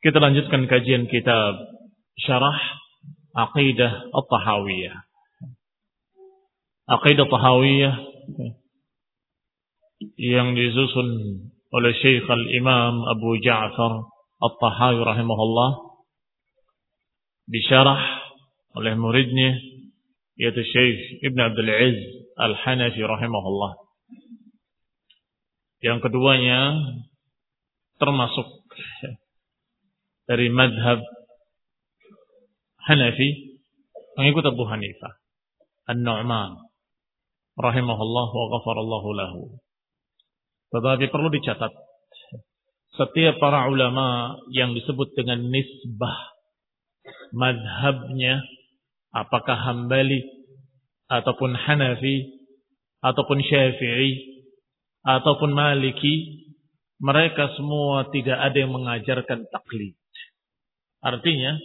Kita lanjutkan kajian kitab Syarah Aqidah At-Tahawiyah. Aqidah Tahawiyah yang disusun oleh Syekh Al-Imam Abu Ja'far At-Tahawi rahimahullah disyarah oleh muridnya yaitu Syekh Ibn Abdul Aziz Al-Hanafi rahimahullah. Yang keduanya termasuk dari madhab Hanafi mengikut Abu Hanifah An-Nu'man rahimahullah wa ghafarallahu lahu. Tetapi perlu dicatat setiap para ulama yang disebut dengan nisbah madhabnya apakah Hambali ataupun Hanafi ataupun Syafi'i ataupun Maliki mereka semua tidak ada yang mengajarkan taklid. Artinya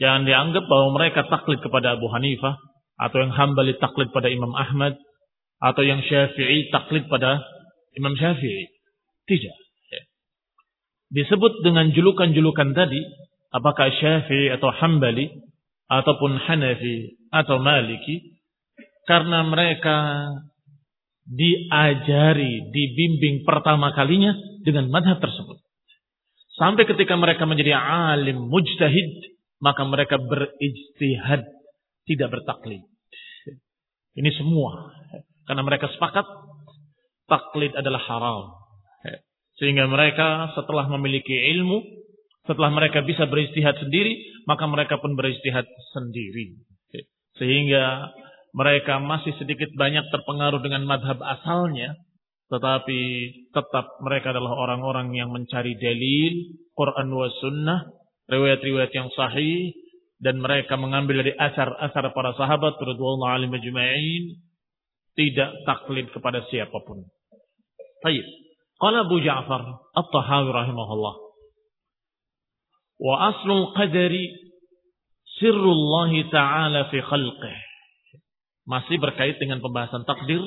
jangan dianggap bahwa mereka taklid kepada Abu Hanifah atau yang Hambali taklid pada Imam Ahmad atau yang Syafi'i taklid pada Imam Syafi'i. Tidak. Disebut dengan julukan-julukan tadi, apakah Syafi'i atau Hambali ataupun Hanafi atau Maliki, karena mereka diajari, dibimbing pertama kalinya dengan madhab tersebut. Sampai ketika mereka menjadi alim mujtahid, maka mereka berijtihad, tidak bertaklid. Ini semua. Karena mereka sepakat, taklid adalah haram. Sehingga mereka setelah memiliki ilmu, setelah mereka bisa beristihad sendiri, maka mereka pun beristihad sendiri. Sehingga mereka masih sedikit banyak terpengaruh dengan madhab asalnya, tetapi tetap mereka adalah orang-orang yang mencari dalil, Quran wa sunnah, riwayat-riwayat yang sahih, dan mereka mengambil dari asar-asar para sahabat, radhiyallahu alim majma'in, tidak taklid kepada siapa pun. Baik. Qala Abu Ja'far At-Tahawi rahimahullah. Wa aslul qadari sirrullah ta'ala fi khalqih. Masih berkait dengan pembahasan takdir.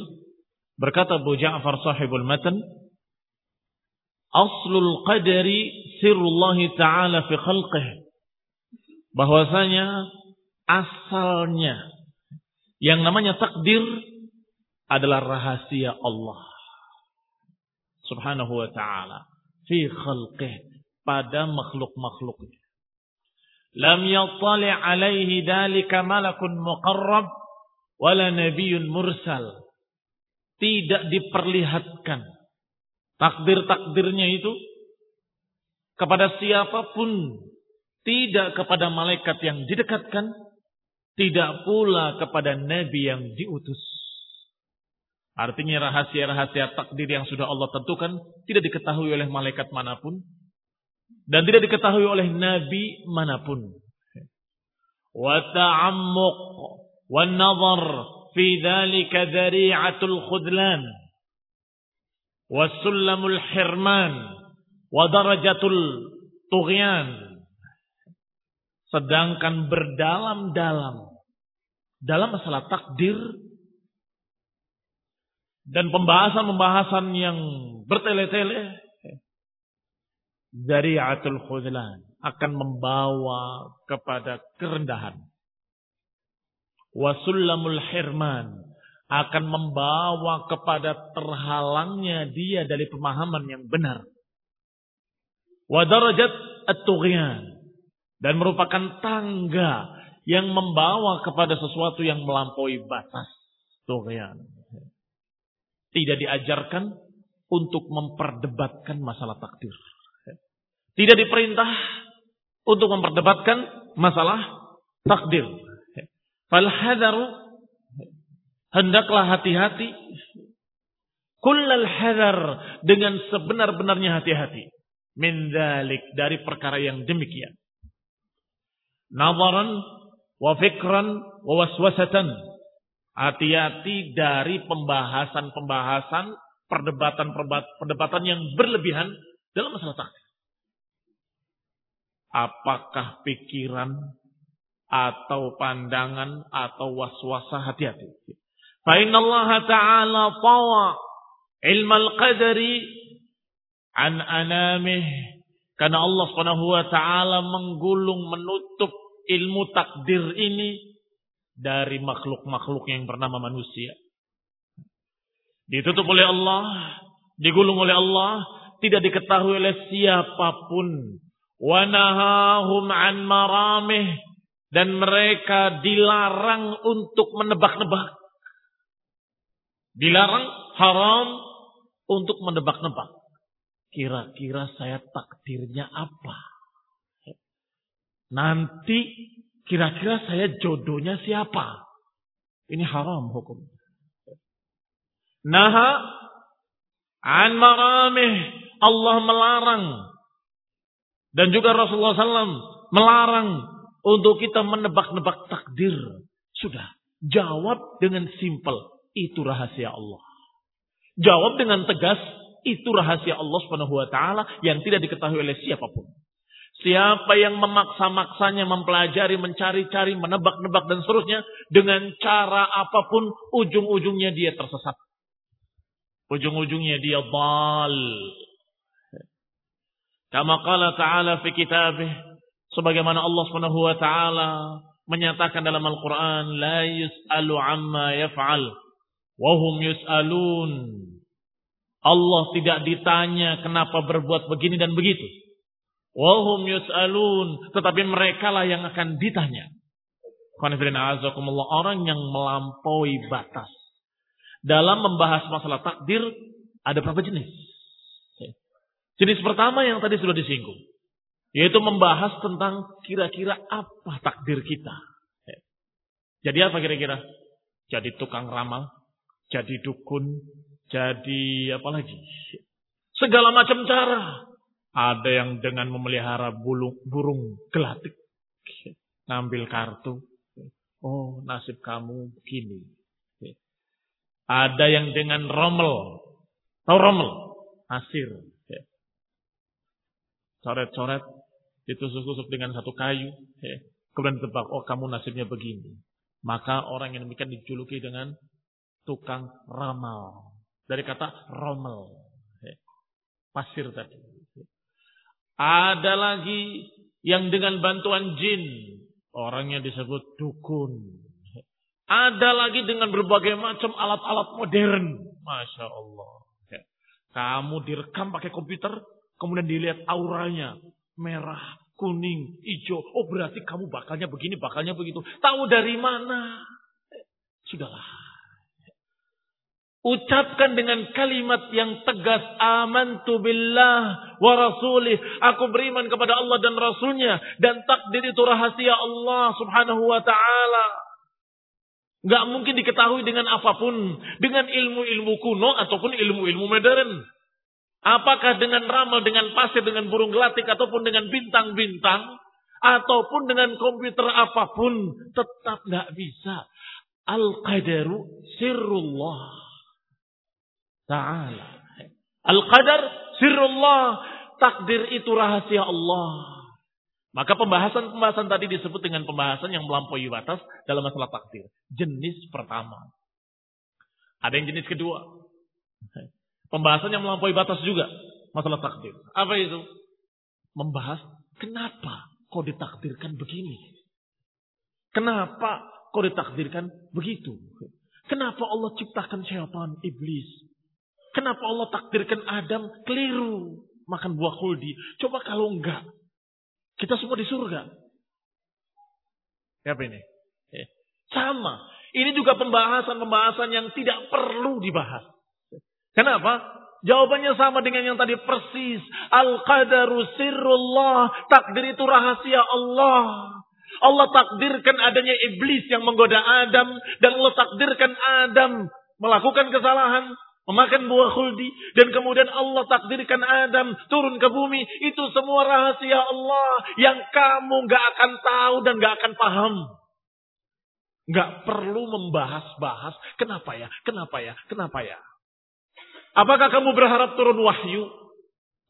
Berkata Abu Ja'far sahibul matan. Aslul qadari sirrullah ta'ala fi khalqih. Bahwasanya asalnya yang namanya takdir adalah rahasia Allah. subhanahu wa ta'ala fi khalqih pada makhluk-makhluknya. Lam yattali alaihi dalika malakun muqarrab wala nabiyyun mursal. Tidak diperlihatkan takdir-takdirnya itu kepada siapa pun, tidak kepada malaikat yang didekatkan, tidak pula kepada nabi yang diutus. Artinya rahasia-rahasia takdir yang sudah Allah tentukan tidak diketahui oleh malaikat mana pun dan tidak diketahui oleh nabi mana pun. Wa ta'ammuq wa fi dhalika dhari'atul khudlan wa sullamul hirman Wadarajatul tughyan. Sedangkan berdalam-dalam dalam masalah takdir dan pembahasan-pembahasan yang bertele-tele dari atul khudlan akan membawa kepada kerendahan. Wasullamul hirman akan membawa kepada terhalangnya dia dari pemahaman yang benar wa darajat at-tughyan dan merupakan tangga yang membawa kepada sesuatu yang melampaui batas tughyan. Tidak diajarkan untuk memperdebatkan masalah takdir. Tidak diperintah untuk memperdebatkan masalah takdir. Fal hadaru hendaklah hati-hati kullal hadar dengan sebenar-benarnya hati-hati min dhalik dari perkara yang demikian. Nazaran wa fikran wa waswasatan. Hati-hati dari pembahasan-pembahasan, perdebatan-perdebatan yang berlebihan dalam masalah takdir. Apakah pikiran atau pandangan atau waswasa hati-hati. Fa inna Allah Ta'ala tawa ilmal qadari an anamih karena Allah Subhanahu wa taala menggulung menutup ilmu takdir ini dari makhluk-makhluk yang bernama manusia. Ditutup oleh Allah, digulung oleh Allah, tidak diketahui oleh siapa pun. Wanahahum an maramih dan mereka dilarang untuk menebak-nebak. Dilarang haram untuk menebak-nebak. Kira-kira saya takdirnya apa? Nanti kira-kira saya jodohnya siapa? Ini haram hukum. Naha an maramih. Allah melarang. Dan juga Rasulullah SAW melarang untuk kita menebak-nebak takdir. Sudah. Jawab dengan simpel. Itu rahasia Allah. Jawab dengan tegas itu rahasia Allah Subhanahu wa taala yang tidak diketahui oleh siapa pun. Siapa yang memaksa-maksanya mempelajari, mencari-cari, menebak-nebak dan seterusnya dengan cara apa pun ujung-ujungnya dia tersesat. Ujung-ujungnya dia bal. Kama qala ta'ala fi kitabih sebagaimana Allah Subhanahu wa taala menyatakan dalam Al-Qur'an la yus'alu amma yaf'al wa hum yus'alun Allah tidak ditanya kenapa berbuat begini dan begitu. Wahum yus'alun. Tetapi mereka lah yang akan ditanya. Orang yang melampaui batas. Dalam membahas masalah takdir, ada berapa jenis? Jenis pertama yang tadi sudah disinggung. Yaitu membahas tentang kira-kira apa takdir kita. Jadi apa kira-kira? Jadi tukang ramal, jadi dukun, jadi apa lagi? Segala macam cara. Ada yang dengan memelihara burung, burung gelatik. Ngambil kartu. Oh nasib kamu begini. Ada yang dengan rommel. Tahu rommel? Asir. Coret-coret. Ditusuk-tusuk dengan satu kayu. Kemudian tebak, oh kamu nasibnya begini. Maka orang yang demikian dijuluki dengan tukang ramal. Dari kata romel. Pasir tadi. Ada lagi yang dengan bantuan jin. Orangnya disebut dukun. Ada lagi dengan berbagai macam alat-alat modern. Masya Allah. Kamu direkam pakai komputer, kemudian dilihat auranya. Merah, kuning, hijau. Oh berarti kamu bakalnya begini, bakalnya begitu. Tahu dari mana? Sudahlah. Ucapkan dengan kalimat yang tegas. Amantu billah wa rasulih. Aku beriman kepada Allah dan Rasulnya. Dan takdir itu rahasia Allah subhanahu wa ta'ala. Gak mungkin diketahui dengan apa pun. Dengan ilmu-ilmu kuno ataupun ilmu-ilmu modern. Apakah dengan ramal, dengan pasir, dengan burung gelatik, ataupun dengan bintang-bintang, ataupun dengan komputer apa pun, tetap gak bisa. Al-qadaru sirrullah. Ta'ala. Al-qadar sirrullah. Takdir itu rahasia Allah. Maka pembahasan-pembahasan tadi disebut dengan pembahasan yang melampaui batas dalam masalah takdir. Jenis pertama. Ada yang jenis kedua. Pembahasan yang melampaui batas juga. Masalah takdir. Apa itu? Membahas kenapa kau ditakdirkan begini. Kenapa kau ditakdirkan begitu. Kenapa Allah ciptakan syaitan, iblis. Kenapa Allah takdirkan Adam keliru makan buah kuldi. Coba kalau enggak, kita semua di surga. Apa ini? Eh, sama. Ini juga pembahasan-pembahasan yang tidak perlu dibahas. Kenapa? Jawabannya sama dengan yang tadi persis. Al-qadaru sirrullah. Takdir itu rahasia Allah. Allah takdirkan adanya iblis yang menggoda Adam. Dan Allah takdirkan Adam melakukan kesalahan memakan buah khuldi dan kemudian Allah takdirkan Adam turun ke bumi itu semua rahasia Allah yang kamu nggak akan tahu dan nggak akan paham nggak perlu membahas-bahas kenapa ya kenapa ya kenapa ya apakah kamu berharap turun wahyu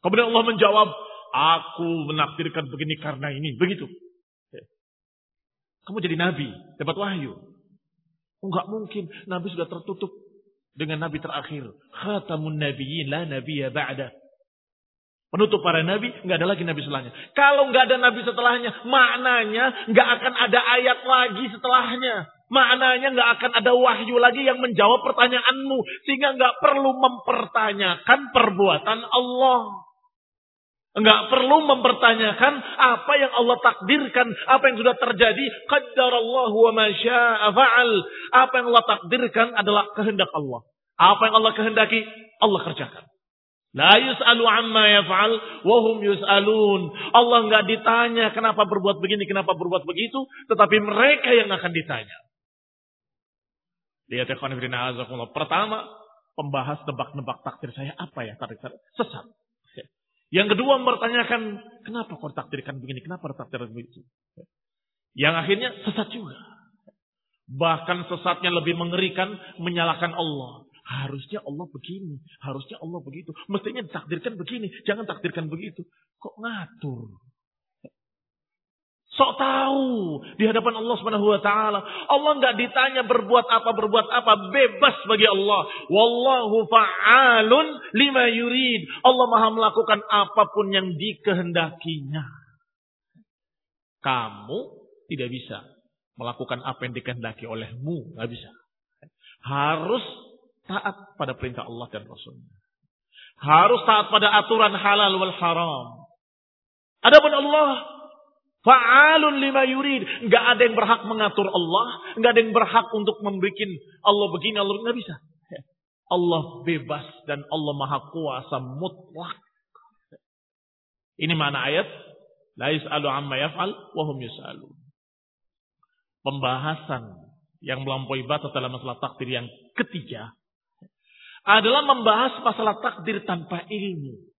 kemudian Allah menjawab aku menakdirkan begini karena ini begitu kamu jadi nabi dapat wahyu Enggak mungkin. Nabi sudah tertutup dengan nabi terakhir. Khatamun nabiyyin la nabiyya ba'da. Penutup para nabi, nggak ada lagi nabi setelahnya. Kalau nggak ada nabi setelahnya, maknanya nggak akan ada ayat lagi setelahnya. Maknanya nggak akan ada wahyu lagi yang menjawab pertanyaanmu. Sehingga nggak perlu mempertanyakan perbuatan Allah. Enggak perlu mempertanyakan apa yang Allah takdirkan, apa yang sudah terjadi. Qaddarallahu wa ma fa'al. Apa yang Allah takdirkan adalah kehendak Allah. Apa yang Allah kehendaki, Allah kerjakan. La yus'alu amma yaf'al wa hum yus'alun. Allah enggak ditanya kenapa berbuat begini, kenapa berbuat begitu, tetapi mereka yang akan ditanya. Lihat ya Pertama, pembahas tebak-nebak takdir saya apa ya takdir saya? Sesat. Yang kedua mempertanyakan, kenapa kau takdirkan begini, kenapa takdirkan begitu. Yang akhirnya sesat juga. Bahkan sesatnya lebih mengerikan menyalahkan Allah. Harusnya Allah begini, harusnya Allah begitu. Mestinya ditakdirkan begini, jangan takdirkan begitu. Kok ngatur? Sok tahu di hadapan Allah Subhanahu wa taala. Allah nggak ditanya berbuat apa berbuat apa, bebas bagi Allah. Wallahu fa'alun lima yurid. Allah Maha melakukan apa pun yang dikehendakinya. Kamu tidak bisa melakukan apa yang dikehendaki olehmu, nggak bisa. Harus taat pada perintah Allah dan Rasulnya. Harus taat pada aturan halal wal haram. Adapun Allah Fa'alun lima yurid. Nggak ada yang berhak mengatur Allah. Nggak ada yang berhak untuk membuat Allah begini, Allah nggak bisa. Allah bebas dan Allah maha kuasa mutlak. Ini mana ayat? La yus'alu amma yaf'al wa hum. Pembahasan yang melampaui batas dalam masalah takdir yang ketiga adalah membahas masalah takdir tanpa ilmu.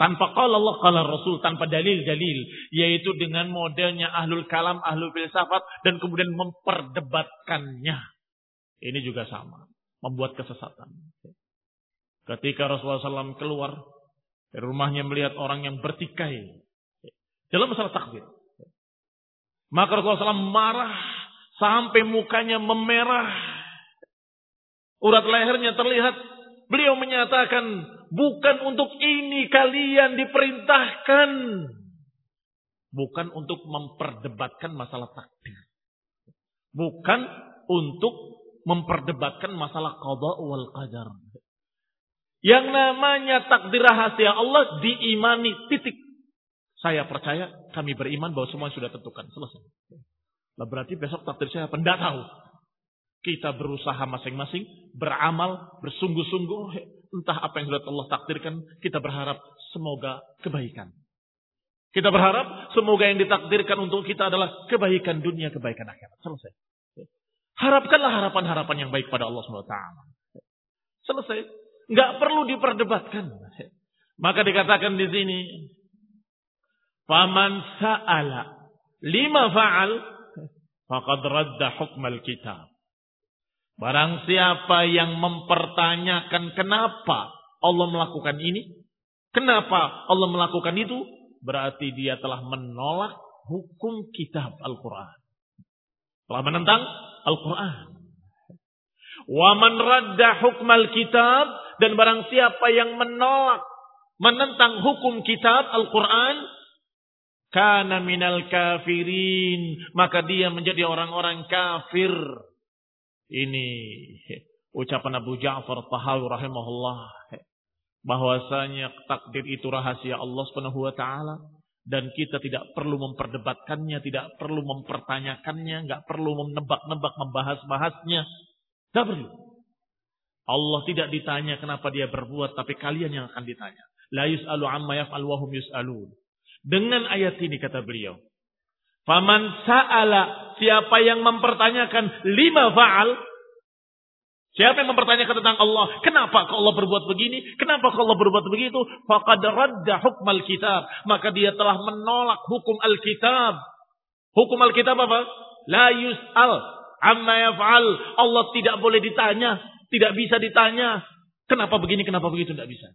Tanpa qala Allah qala Rasul, tanpa dalil-dalil. Yaitu dengan modelnya ahlul kalam, ahlul filsafat. Dan kemudian memperdebatkannya. Ini juga sama. Membuat kesesatan. Ketika Rasulullah SAW keluar dari rumahnya melihat orang yang bertikai. Dalam masalah takdir. Maka Rasulullah SAW marah. Sampai mukanya memerah. Urat lehernya terlihat. Beliau menyatakan Bukan untuk ini kalian diperintahkan. Bukan untuk memperdebatkan masalah takdir. Bukan untuk memperdebatkan masalah qada wal qadar. Yang namanya takdir rahasia Allah diimani titik. Saya percaya, kami beriman bahwa semua sudah tentukan. Selesai. Nah, berarti besok takdir saya tahu. Kita berusaha masing-masing, beramal, bersungguh-sungguh. Entah apa yang sudah Allah takdirkan, kita berharap semoga kebaikan. Kita berharap semoga yang ditakdirkan untuk kita adalah kebaikan dunia, kebaikan akhirat. Selesai. Harapkanlah harapan-harapan yang baik pada Allah SWT. Selesai. Nggak perlu diperdebatkan. Maka dikatakan di sini, Faman sa'ala lima fa'al faqad radda hukmal kitab. Barang siapa yang mempertanyakan kenapa Allah melakukan ini, kenapa Allah melakukan itu, berarti dia telah menolak hukum kitab Al-Quran. Telah menentang Al-Quran. Wa man radda hukmal kitab dan barang siapa yang menolak menentang hukum kitab Al-Quran kana minal kafirin maka dia menjadi orang-orang kafir ini ucapan Abu Ja'far Tahawi rahimahullah bahwasanya takdir itu rahasia Allah Subhanahu wa taala dan kita tidak perlu memperdebatkannya, tidak perlu mempertanyakannya, nggak perlu menebak-nebak membahas-bahasnya. Tidak perlu. Allah tidak ditanya kenapa dia berbuat, tapi kalian yang akan ditanya. La yus'alu amma yaf'al. Dengan ayat ini kata beliau, Faman sa'ala, siapa yang mempertanyakan lima fa'al, Siapa yang mempertanyakan tentang Allah, kenapa kok Allah berbuat begini, kenapa kok Allah berbuat begitu, faqad radda hukmal kitab, maka dia telah menolak hukum Alkitab. Hukum Alkitab apa? La yus'al amma yaf'al. Allah tidak boleh ditanya, tidak bisa ditanya. Kenapa begini, kenapa begitu, tidak bisa.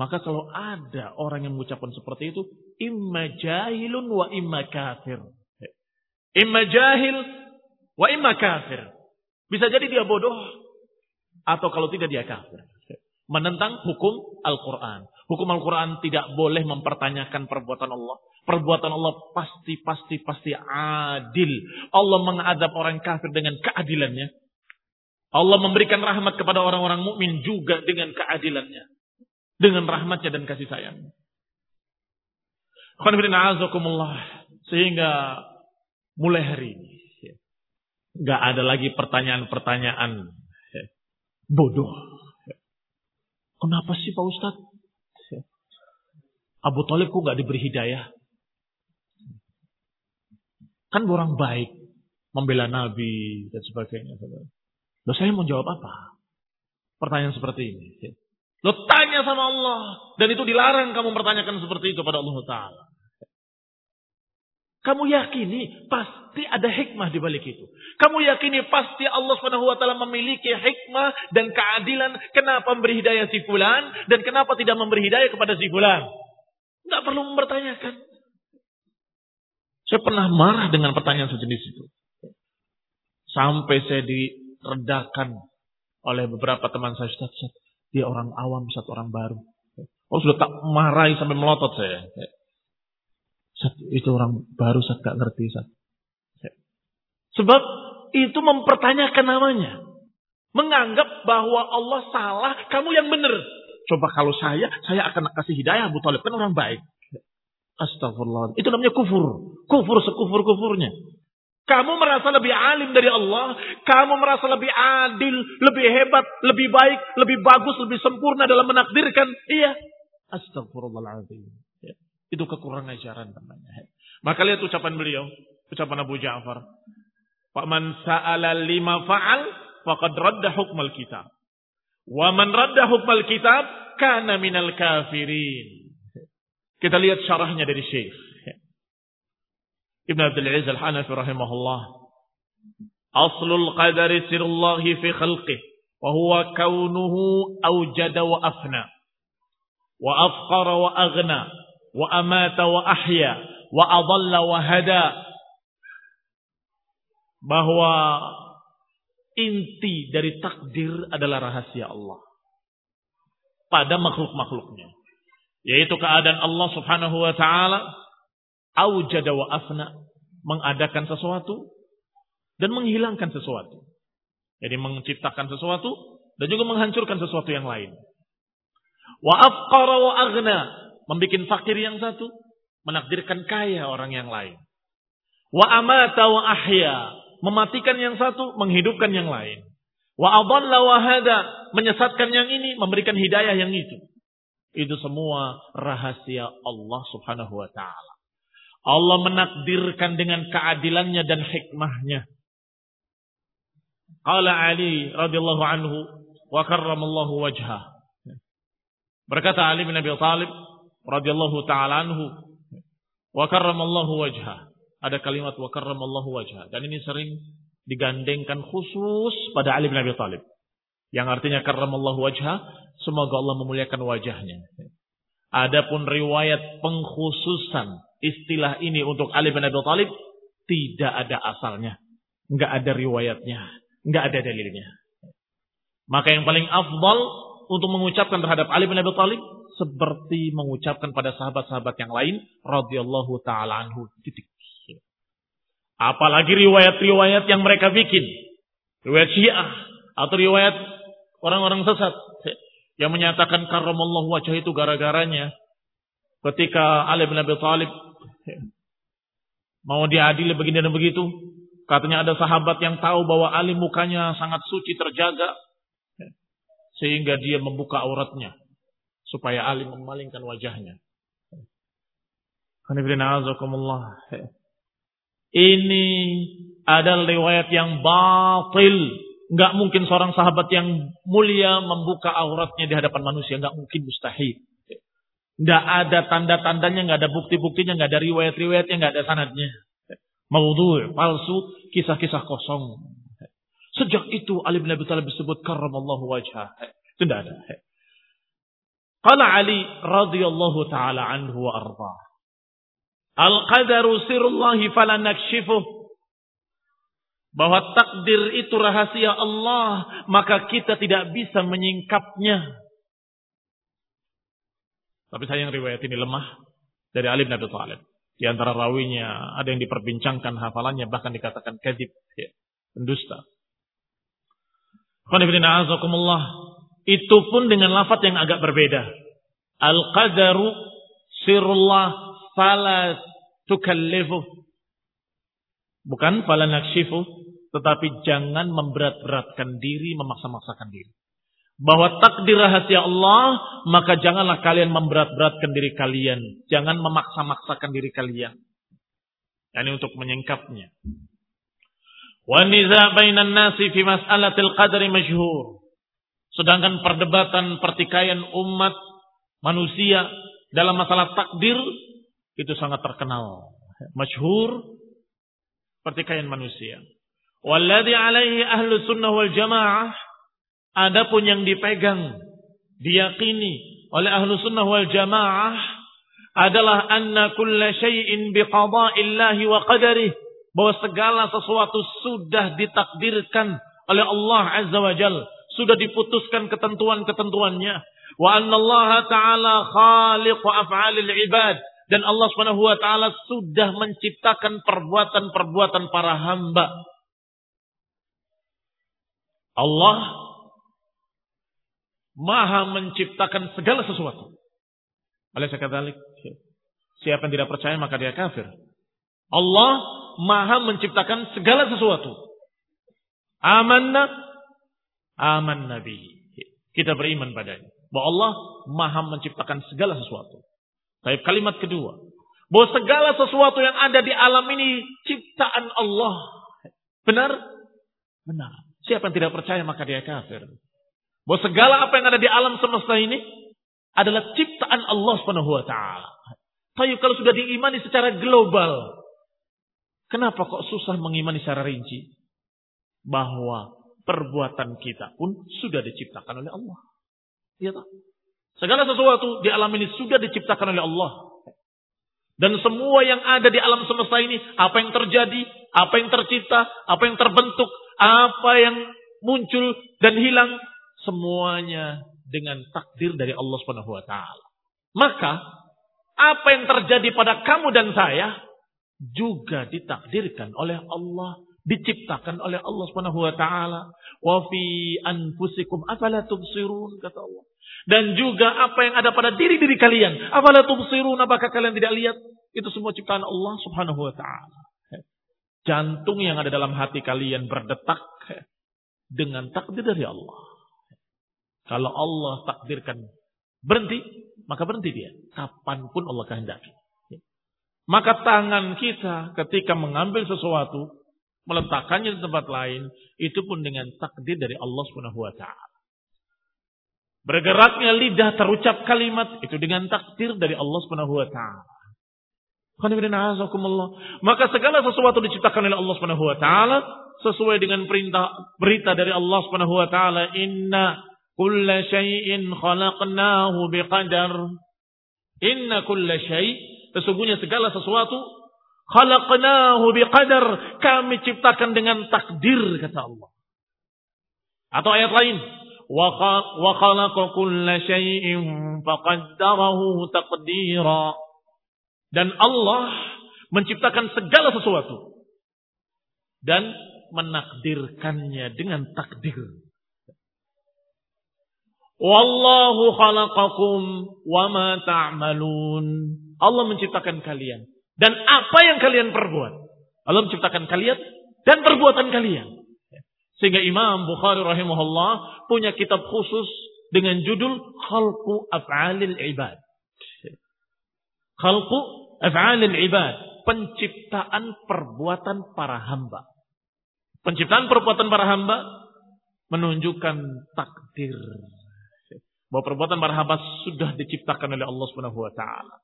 Maka kalau ada orang yang mengucapkan seperti itu, imma jahilun wa imma kafir. Imma jahil wa imma kafir. Bisa jadi dia bodoh atau kalau tidak dia kafir. Menentang hukum Al-Quran. Hukum Al-Quran tidak boleh mempertanyakan perbuatan Allah. Perbuatan Allah pasti, pasti, pasti adil. Allah mengadab orang kafir dengan keadilannya. Allah memberikan rahmat kepada orang-orang mukmin juga dengan keadilannya dengan rahmatnya dan kasih sayang. Sehingga mulai hari ini nggak ada lagi pertanyaan-pertanyaan bodoh. Kenapa sih Pak Ustadz? Abu Talib kok nggak diberi hidayah? Kan orang baik, membela Nabi dan sebagainya. Loh saya mau jawab apa? Pertanyaan seperti ini. Lo tanya sama Allah. Dan itu dilarang kamu pertanyakan seperti itu pada Allah Ta'ala. Kamu yakini pasti ada hikmah di balik itu. Kamu yakini pasti Allah Subhanahu wa taala memiliki hikmah dan keadilan kenapa memberi hidayah si fulan dan kenapa tidak memberi hidayah kepada si fulan. Enggak perlu mempertanyakan. Saya pernah marah dengan pertanyaan sejenis itu. Sampai saya diredakan oleh beberapa teman saya, Ustaz, dia orang awam, satu orang baru. Oh sudah tak marahi sampai melotot saya. Sat, itu orang baru saya gak ngerti. Sebab itu mempertanyakan namanya. Menganggap bahwa Allah salah, kamu yang benar. Coba kalau saya, saya akan kasih hidayah Abu Talib. Kan orang baik. Astagfirullah. Itu namanya kufur. Kufur sekufur-kufurnya. Kamu merasa lebih alim dari Allah. Kamu merasa lebih adil, lebih hebat, lebih baik, lebih bagus, lebih sempurna dalam menakdirkan. Iya. Astagfirullahaladzim. Ya. Itu kekurangan ajaran namanya. Maka lihat ucapan beliau. Ucapan Abu Ja'far. Pak man sa'ala lima fa'al, faqad radda hukmal kitab. Wa man radda hukmal kitab, kana minal kafirin. Kita lihat syarahnya dari Syekh. ابن عبد العزيز الحنفي رحمه الله أصل القدر سر الله في خلقه وهو كونه أوجد وأفنى وأفقر وأغنى وأمات وأحيا وأضل وهدى bahwa inti dari takdir adalah rahasia Allah pada makhluk-makhluknya yaitu keadaan Allah Subhanahu wa taala aujada wa afna, mengadakan sesuatu dan menghilangkan sesuatu. Jadi menciptakan sesuatu dan juga menghancurkan sesuatu yang lain. Wa afqara wa aghna, membikin fakir yang satu, menakdirkan kaya orang yang lain. Wa amata wa ahya, mematikan yang satu, menghidupkan yang lain. Wa adalla wa hada, menyesatkan yang ini, memberikan hidayah yang itu. Itu semua rahasia Allah Subhanahu wa taala. Allah menakdirkan dengan keadilannya dan hikmahnya. Qala Ali radhiyallahu anhu wa karramallahu wajhah. Berkata Ali bin Abi Thalib radhiyallahu taala anhu wa karramallahu wajhah. Ada kalimat wa karramallahu wajhah dan ini sering digandengkan khusus pada Ali bin Abi Thalib. Yang artinya karramallahu wajhah, semoga Allah memuliakan wajahnya. Adapun riwayat pengkhususan istilah ini untuk Ali bin Abi Thalib tidak ada asalnya. Enggak ada riwayatnya. Enggak ada dalilnya. Maka yang paling afdal untuk mengucapkan terhadap Ali bin Abi Thalib seperti mengucapkan pada sahabat-sahabat yang lain radhiyallahu taala anhu. Apalagi riwayat-riwayat yang mereka bikin. Riwayat Syiah atau riwayat orang-orang sesat yang menyatakan karramallahu wajah itu gara-garanya ketika Ali bin Abi Thalib mau diadili begini dan begitu katanya ada sahabat yang tahu bahwa Ali mukanya sangat suci terjaga sehingga dia membuka auratnya. Supaya Ali memalingkan wajahnya. Ini adalah riwayat yang batil. Nggak mungkin seorang sahabat yang mulia membuka auratnya di hadapan manusia. Nggak mungkin mustahil. Nggak ada tanda-tandanya, nggak ada bukti-buktinya, nggak ada riwayat-riwayatnya, nggak ada sanadnya. Maudhu, palsu, kisah-kisah kosong. Sejak itu Ali bin Abi Thalib disebut karramallahu wajhah. Itu tidak ada. Qala Ali radhiyallahu taala anhu wa arda. Al-qadaru sirullahi fala nakshifuh. Bahwa takdir itu rahasia Allah, maka kita tidak bisa menyingkapnya. Tapi sayang riwayat ini lemah dari Ali bin Abi Thalib. Di antara rawinya ada yang diperbincangkan hafalannya bahkan dikatakan kadib, ya, pendusta. Itu pun dengan lafaz yang agak berbeda. Al-qadaru sirullah fala tukallifu. Bukan fala nakshifu, tetapi jangan memberat-beratkan diri, memaksa-maksakan diri. Bahwa takdir rahasia Allah, maka janganlah kalian memberat-beratkan diri kalian. Jangan memaksa-maksakan diri kalian. Ini untuk menyingkapnya. Waniza bainan nasi fi mas'alatil qadri masyhur. Sedangkan perdebatan pertikaian umat manusia dalam masalah takdir itu sangat terkenal. Masyhur pertikaian manusia. Walladhi alaihi ahlu sunnah wal jamaah. Adapun yang dipegang, diyakini oleh ahlu sunnah wal jamaah adalah anna kulla syai'in biqada'illahi wa qadarih bahwa segala sesuatu sudah ditakdirkan oleh Allah Azza wa Jal, sudah diputuskan ketentuan-ketentuannya. Wa anna Allah Ta'ala khaliq af'alil ibad. Dan Allah Subhanahu wa taala sudah menciptakan perbuatan-perbuatan para hamba. Allah Maha menciptakan segala sesuatu. Oleh sekali siapa yang tidak percaya maka dia kafir. Allah maha menciptakan segala sesuatu. Amanna, aman nabi. Kita beriman padanya. Bahwa Allah maha menciptakan segala sesuatu. Tapi kalimat kedua. Bahwa segala sesuatu yang ada di alam ini ciptaan Allah. Benar? Benar. Siapa yang tidak percaya maka dia kafir. Bahwa segala apa yang ada di alam semesta ini adalah ciptaan Allah Subhanahu wa taala. Tapi kalau sudah diimani secara global, Kenapa kok susah mengimani secara rinci? Bahwa perbuatan kita pun sudah diciptakan oleh Allah. Iya tak? Segala sesuatu di alam ini sudah diciptakan oleh Allah. Dan semua yang ada di alam semesta ini, apa yang terjadi, apa yang tercipta, apa yang terbentuk, apa yang muncul dan hilang, semuanya dengan takdir dari Allah Subhanahu wa taala. Maka apa yang terjadi pada kamu dan saya juga ditakdirkan oleh Allah diciptakan oleh Allah Subhanahu wa taala. Wa fi anfusikum afala tubsirun kata Allah. Dan juga apa yang ada pada diri-diri kalian. Afala tubsirun apakah kalian tidak lihat? Itu semua ciptaan Allah Subhanahu wa taala. Jantung yang ada dalam hati kalian berdetak dengan takdir dari Allah. Kalau Allah takdirkan berhenti, maka berhenti dia. Kapan pun Allah kehendaki. Maka tangan kita ketika mengambil sesuatu, meletakkannya di tempat lain, itu pun dengan takdir dari Allah Subhanahu wa taala. Bergeraknya lidah terucap kalimat itu dengan takdir dari Allah taala. Maka segala sesuatu diciptakan oleh Allah taala sesuai dengan perintah berita dari Allah taala, "Inna kulla syai'in khalaqnahu biqadar." Inna kulla syai' Sesungguhnya segala sesuatu khalaqnahu biqadar. Kami ciptakan dengan takdir kata Allah. Atau ayat lain. Wa khalaqa kulla syai'in faqaddarahu taqdira. Dan Allah menciptakan segala sesuatu. Dan menakdirkannya dengan takdir. Wallahu khalaqakum wa ma ta'malun. Allah menciptakan kalian. Dan apa yang kalian perbuat. Allah menciptakan kalian dan perbuatan kalian. Sehingga Imam Bukhari rahimahullah punya kitab khusus dengan judul Khalqu Af'alil Ibad. Khalqu Af'alil Ibad. Penciptaan perbuatan para hamba. Penciptaan perbuatan para hamba menunjukkan takdir. Bahwa perbuatan para hamba sudah diciptakan oleh Allah Subhanahu wa taala.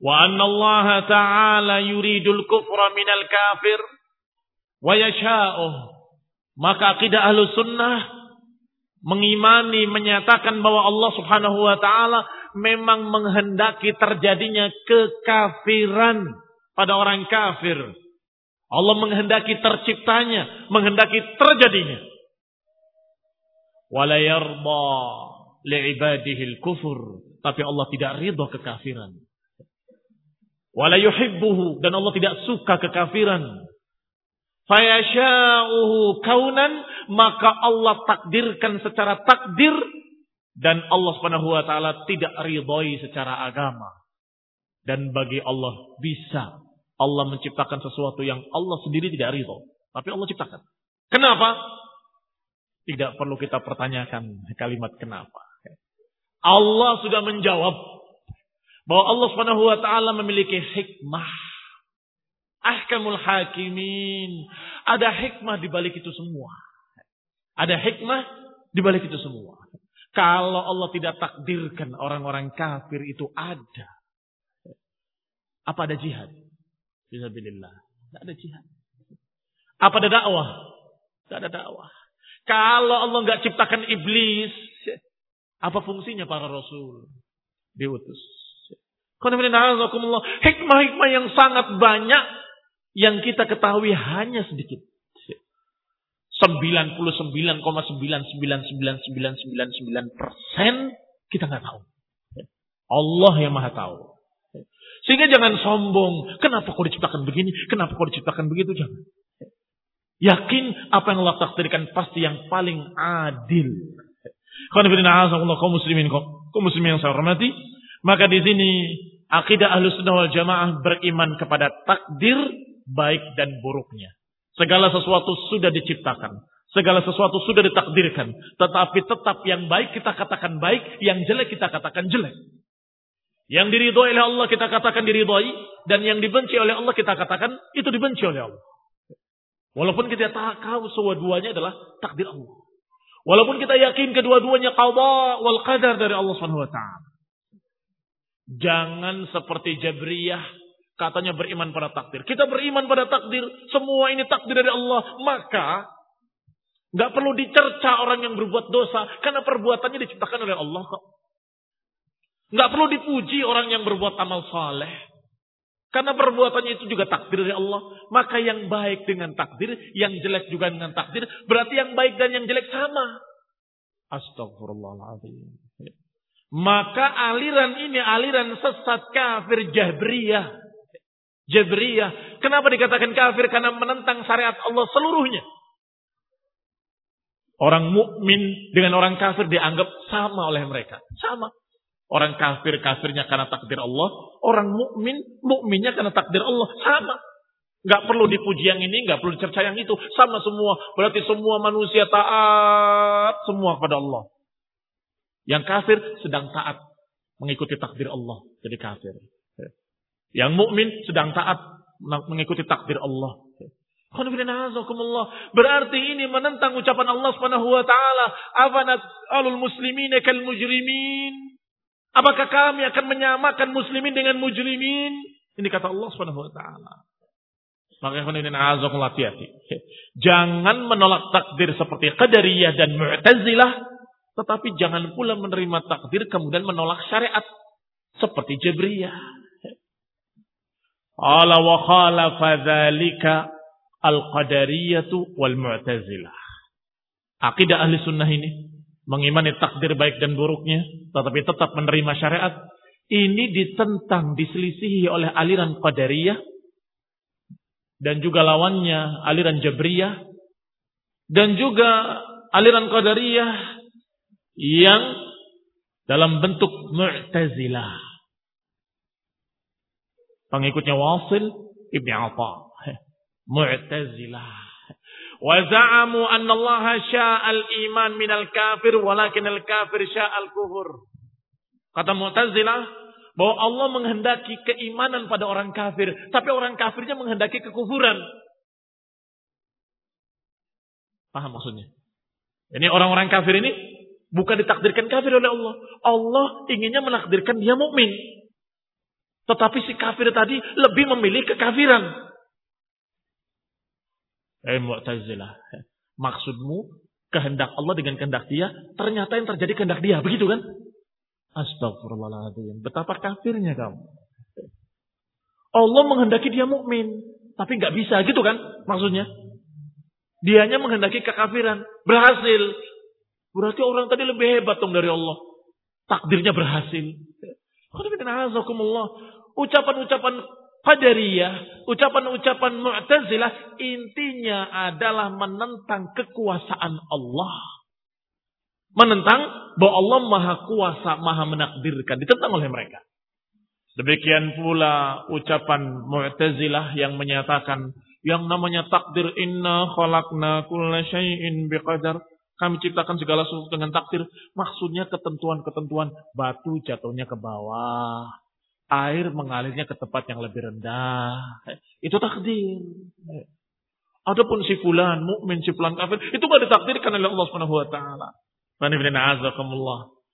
Wa anna Allah Ta'ala yuridul kufra minal kafir wa yasha'uh. Maka akidah ahlu sunnah mengimani, menyatakan bahwa Allah Subhanahu wa taala memang menghendaki terjadinya kekafiran pada orang kafir. Allah menghendaki terciptanya, menghendaki terjadinya. Wala yarda li'ibadihi kufur Tapi Allah tidak ridho kekafiran. Wala yuhibbuhu dan Allah tidak suka kekafiran. Fayasha'uhu kaunan maka Allah takdirkan secara takdir dan Allah Subhanahu wa taala tidak ridhoi secara agama. Dan bagi Allah bisa Allah menciptakan sesuatu yang Allah sendiri tidak ridho, tapi Allah ciptakan. Kenapa? Tidak perlu kita pertanyakan kalimat kenapa. Allah sudah menjawab bahwa Allah Subhanahu wa taala memiliki hikmah. Ahkamul hakimin. Ada hikmah di balik itu semua. Ada hikmah di balik itu semua. Kalau Allah tidak takdirkan orang-orang kafir itu ada. Apa ada jihad? Bismillah. Tidak ada jihad. Apa ada dakwah? Tidak ada dakwah. Kalau Allah nggak ciptakan iblis, apa fungsinya para rasul? Diutus. Hikmah-hikmah yang sangat banyak yang kita ketahui hanya sedikit. 99,9999999 persen kita nggak tahu. Allah yang maha tahu. Sehingga jangan sombong. Kenapa kau diciptakan begini? Kenapa kau diciptakan begitu? Jangan. Yakin apa yang Allah takdirkan pasti yang paling adil. Kau muslimin, kau muslimin yang saya hormati. Maka di sini akidah ahlu sunnah wal jamaah beriman kepada takdir baik dan buruknya. Segala sesuatu sudah diciptakan. Segala sesuatu sudah ditakdirkan. Tetapi tetap yang baik kita katakan baik. Yang jelek kita katakan jelek. Yang diridhoi oleh Allah kita katakan diridhoi. Dan yang dibenci oleh Allah kita katakan itu dibenci oleh Allah. Walaupun kita tahu semua duanya adalah takdir Allah. Walaupun kita yakin kedua-duanya qadha wal qadar dari Allah Subhanahu wa taala. Jangan seperti Jabriyah katanya beriman pada takdir. Kita beriman pada takdir, semua ini takdir dari Allah, maka nggak perlu dicerca orang yang berbuat dosa karena perbuatannya diciptakan oleh Allah kok. Nggak perlu dipuji orang yang berbuat amal saleh. Karena perbuatannya itu juga takdir dari Allah. Maka yang baik dengan takdir, yang jelek juga dengan takdir. Berarti yang baik dan yang jelek sama. Astagfirullahaladzim. Maka aliran ini aliran sesat kafir Jabriyah. Jabriyah. Kenapa dikatakan kafir? Karena menentang syariat Allah seluruhnya. Orang mukmin dengan orang kafir dianggap sama oleh mereka. Sama. Orang kafir kafirnya karena takdir Allah, orang mukmin mukminnya karena takdir Allah. Sama. Gak perlu dipuji yang ini, gak perlu dicerca yang itu. Sama semua. Berarti semua manusia taat semua kepada Allah. Yang kafir sedang taat mengikuti takdir Allah. Jadi kafir. Yang mukmin sedang taat mengikuti takdir Allah. Berarti ini menentang ucapan Allah Subhanahu wa "Afanat alul muslimina kal mujrimin?" Apakah kami akan menyamakan muslimin dengan mujrimin? Ini kata Allah Subhanahu wa taala. Maka hati-hati. Jangan menolak takdir seperti Qadariyah dan Mu'tazilah. Tetapi jangan pula menerima takdir kemudian menolak syariat. Seperti Jabriyah. Ala wa khalafa dhalika al-qadariyatu wal mu'tazilah. Akidah ahli sunnah ini. Mengimani takdir baik dan buruknya. Tetapi tetap menerima syariat. Ini ditentang, diselisihi oleh aliran qadariyah dan juga lawannya aliran Jabriyah dan juga aliran Qadariyah yang dalam bentuk Mu'tazilah. Pengikutnya Wasil Ibn Atha. Mu'tazilah. Wa za'amu anna Allah sya'al iman minal kafir walakin al kafir sya'al. Kata Mu'tazilah, bahwa Allah menghendaki keimanan pada orang kafir, tapi orang kafirnya menghendaki kekufuran. Paham maksudnya? Ini orang-orang kafir ini bukan ditakdirkan kafir oleh Allah. Allah inginnya menakdirkan dia mukmin. Tetapi si kafir tadi lebih memilih kekafiran. Eh Mu'tazilah. Maksudmu kehendak Allah dengan kehendak dia, ternyata yang terjadi kehendak dia, begitu kan? Astagfirullahaladzim. Betapa kafirnya kamu. Allah menghendaki dia mukmin, tapi nggak bisa gitu kan maksudnya. Dianya menghendaki kekafiran, berhasil. Berarti orang tadi lebih hebat dong dari Allah. Takdirnya berhasil. Ucapan-ucapan Qadariyah, ucapan-ucapan Mu'tazilah intinya adalah menentang kekuasaan Allah. Menentang bahwa Allah maha kuasa, maha menakdirkan. Ditentang oleh mereka. Demikian pula ucapan Mu'tazilah yang menyatakan yang namanya takdir inna khalaqna kulla syai'in biqadar. Kami ciptakan segala sesuatu dengan takdir. Maksudnya ketentuan-ketentuan batu jatuhnya ke bawah. Air mengalirnya ke tempat yang lebih rendah. Itu takdir. Adapun si fulan, mukmin, si fulan kafir, itu gak ditakdirkan oleh Allah Subhanahu wa taala.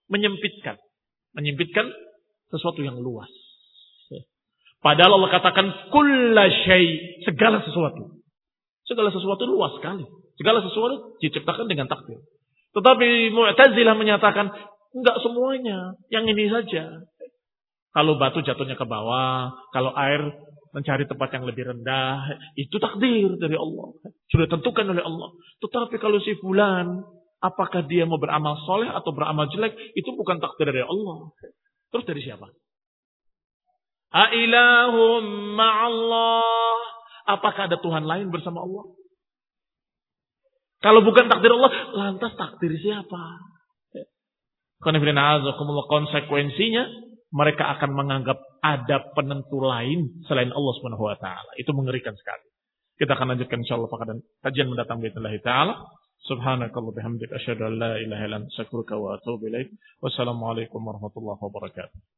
Menyempitkan. Menyempitkan sesuatu yang luas. Padahal Allah katakan kulla syai, segala sesuatu. Segala sesuatu luas sekali. Segala sesuatu diciptakan dengan takdir. Tetapi Mu'tazilah menyatakan enggak semuanya, yang ini saja. Kalau batu jatuhnya ke bawah, kalau air mencari tempat yang lebih rendah, itu takdir dari Allah. Sudah tentukan oleh Allah. Tetapi kalau si fulan Apakah dia mau beramal soleh atau beramal jelek, itu bukan takdir dari Allah. Terus dari siapa? Ailahum ma'allah. Apakah ada Tuhan lain bersama Allah? Kalau bukan takdir Allah, lantas takdir siapa? Konsekuensinya, mereka akan menganggap ada penentu lain selain Allah Subhanahu wa taala. Itu mengerikan sekali. Kita akan lanjutkan insyaallah pada kajian mendatang bismillah taala. Subhanakallah bihamdik asyhadu an la ilaha illa anta astaghfiruka wa atubu ilaik. Wassalamualaikum warahmatullahi wabarakatuh.